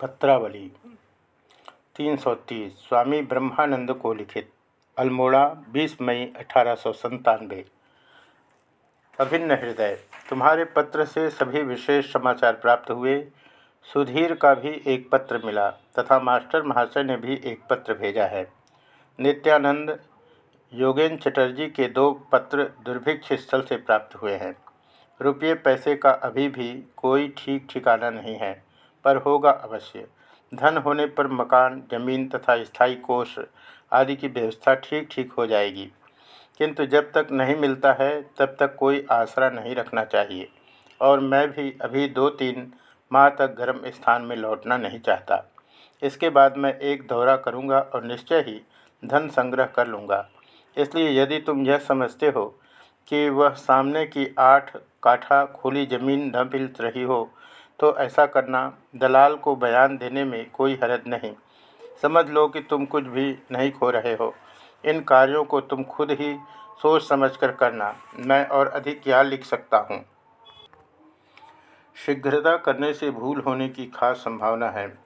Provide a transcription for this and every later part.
पत्रावली। 330 स्वामी ब्रह्मानंद को लिखित, अल्मोड़ा 20 मई अठारह अभिन्न हृदय, तुम्हारे पत्र से सभी विशेष समाचार प्राप्त हुए। सुधीर का भी एक पत्र मिला, तथा मास्टर महाशय ने भी एक पत्र भेजा है। नित्यानंद, योगेन चटर्जी के दो पत्र दुर्भिक्ष स्थल से प्राप्त हुए हैं। रुपये पैसे का अभी भी कोई ठीक ठिकाना नहीं है। पर होगा अवश्य। धन होने पर मकान, ज़मीन तथा स्थायी कोष आदि की व्यवस्था ठीक ठीक हो जाएगी। किंतु जब तक नहीं मिलता है, तब तक कोई आसरा नहीं रखना चाहिए। और मैं भी अभी दो तीन माह तक गर्म स्थान में लौटना नहीं चाहता। इसके बाद मैं एक दौरा करूँगा और निश्चय ही धन संग्रह कर लूँगा। इसलिए यदि तुम यह समझते हो कि वह सामने की आठ काठा खुली ज़मीन न मिल रही हो तो ऐसा करना दलाल को बयान देने में कोई हरज नहीं। समझ लो कि तुम कुछ भी नहीं खो रहे हो। इन कार्यों को तुम खुद ही सोच समझकर करना। मैं और अधिक क्या लिख सकता हूँ? शीघ्रता करने से भूल होने की खास संभावना है।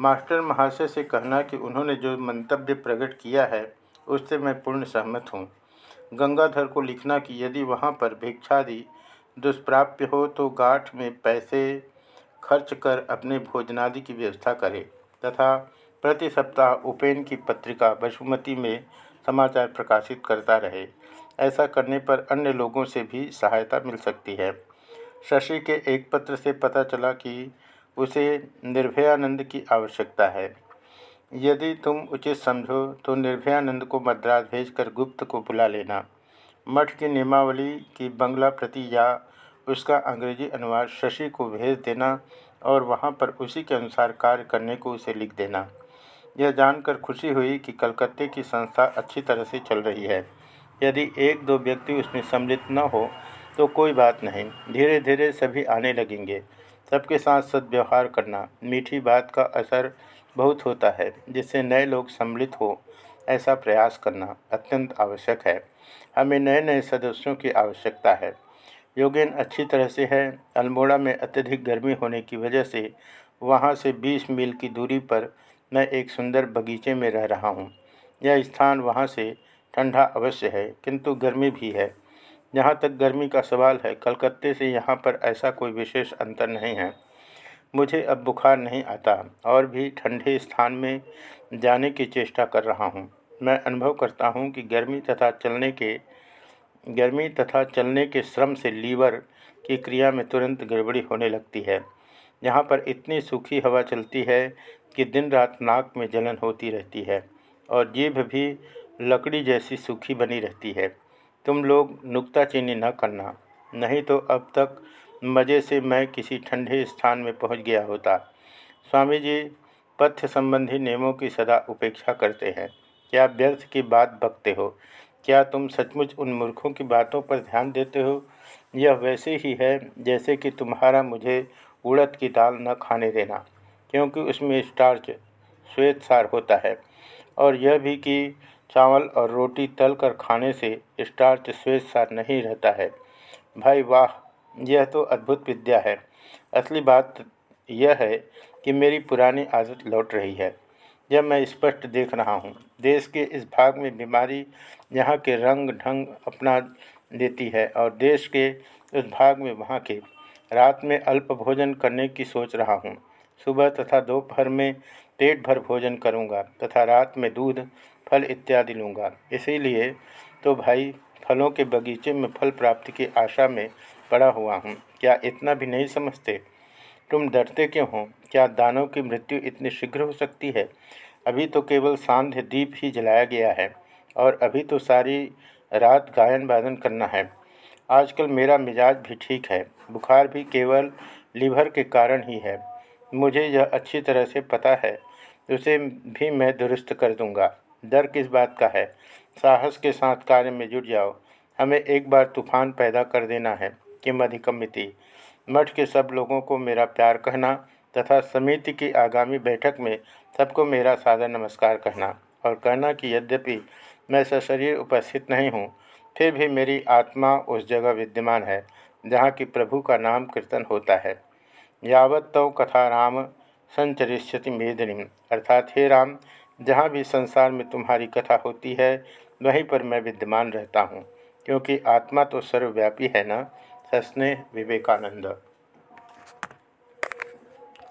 मास्टर महाशय से कहना कि उन्होंने जो मंतव्य प्रकट किया है, उससे मैं पूर्ण सहमत हूँ। गंगाधर को लिखना कि यदि वहाँ पर भिक्षादि दुष्प्राप्य हो तो गाठ में पैसे खर्च कर अपने भोजनादि की व्यवस्था करे तथा प्रति सप्ताह उपेन की पत्रिका बसुमती में समाचार प्रकाशित करता रहे। ऐसा करने पर अन्य लोगों से भी सहायता मिल सकती है। शशि के एक पत्र से पता चला कि उसे निर्भयानंद की आवश्यकता है। यदि तुम उचित समझो तो निर्भयानंद को मद्रास भेजकर गुप्त को बुला लेना। मठ की नियमावली की बंगला प्रति या उसका अंग्रेज़ी अनुवाद शशि को भेज देना और वहाँ पर उसी के अनुसार कार्य करने को उसे लिख देना। यह जानकर खुशी हुई कि कलकत्ते की संस्था अच्छी तरह से चल रही है। यदि एक दो व्यक्ति उसमें सम्मिलित न हो तो कोई बात नहीं। धीरे धीरे सभी आने लगेंगे। सबके साथ सद्व्यवहार करना, मीठी बात का असर बहुत होता है, जिससे नए लोग सम्मिलित हो, ऐसा प्रयास करना अत्यंत आवश्यक है। हमें नए नए सदस्यों की आवश्यकता है। योगेन अच्छी तरह से है। अल्मोड़ा में अत्यधिक गर्मी होने की वजह से वहाँ से 20 मील की दूरी पर मैं एक सुंदर बगीचे में रह रहा हूँ। यह स्थान वहाँ से ठंडा अवश्य है, किंतु गर्मी भी है। जहाँ तक गर्मी का सवाल है, कलकत्ते से यहाँ पर ऐसा कोई विशेष अंतर नहीं है। मुझे अब बुखार नहीं आता और भी ठंडे स्थान में जाने की चेष्टा कर रहा हूँ। मैं अनुभव करता हूँ कि गर्मी तथा चलने के गर्मी तथा चलने के श्रम से लीवर की क्रिया में तुरंत गड़बड़ी होने लगती है। यहाँ पर इतनी सूखी हवा चलती है कि दिन रात नाक में जलन होती रहती है और जीभ भी लकड़ी जैसी सूखी बनी रहती है। तुम लोग नुक्ताचीनी न करना नहीं तो अब तक मज़े से मैं किसी ठंडे स्थान में पहुँच गया होता। स्वामी जी पथ्य संबंधी नियमों की सदा उपेक्षा करते हैं। क्या व्यर्थ की बात बकते हो? क्या तुम सचमुच उन मूर्खों की बातों पर ध्यान देते हो? यह वैसे ही है जैसे कि तुम्हारा मुझे उड़द की दाल न खाने देना, क्योंकि उसमें स्टार्च श्वेत सार होता है। और यह भी कि चावल और रोटी तल कर खाने से स्टार्च श्वेत सार नहीं रहता है। भाई वाह, यह तो अद्भुत विद्या है। असली बात यह है कि मेरी पुरानी आदत लौट रही है। यह मैं स्पष्ट देख रहा हूँ। देश के इस भाग में बीमारी यहाँ के रंग ढंग अपना देती है और देश के उस भाग में वहाँ के रात में अल्प भोजन करने की सोच रहा हूँ। सुबह तथा दोपहर में पेट भर भोजन करूँगा तथा रात में दूध, फल इत्यादि लूँगा। इसीलिए तो भाई, फलों के बगीचे में फल प्राप्ति की आशा में पड़ा हुआ हूँ। क्या इतना भी नहीं समझते? तुम डरते क्यों हो? क्या दानव की मृत्यु इतनी शीघ्र हो सकती है? अभी तो केवल सांध्य दीप ही जलाया गया है, और अभी तो सारी रात गायन वादन करना है। आजकल मेरा मिजाज भी ठीक है, बुखार भी केवल लीवर के कारण ही है। मुझे यह अच्छी तरह से पता है, उसे भी मैं दुरुस्त कर दूँगा। डर किस बात का है? साहस के साथ कार्य में जुट जाओ। हमें एक बार तूफ़ान पैदा कर देना है कि अधिकमिति। मठ के सब लोगों को मेरा प्यार कहना तथा समिति की आगामी बैठक में सबको मेरा सादर नमस्कार कहना और कहना कि यद्यपि मैं सशरीर उपस्थित नहीं हूँ, फिर भी मेरी आत्मा उस जगह विद्यमान है, जहाँ की प्रभु का नाम कीर्तन होता है। यावत तो कथा राम संचरिष्यति मेदिनी। अर्थात हे राम, जहाँ भी संसार में तुम्हारी कथा होती है, वहीं पर मैं विद्यमान रहता हूँ, क्योंकि आत्मा तो सर्वव्यापी है ना? सस्नेह विवेकानंद।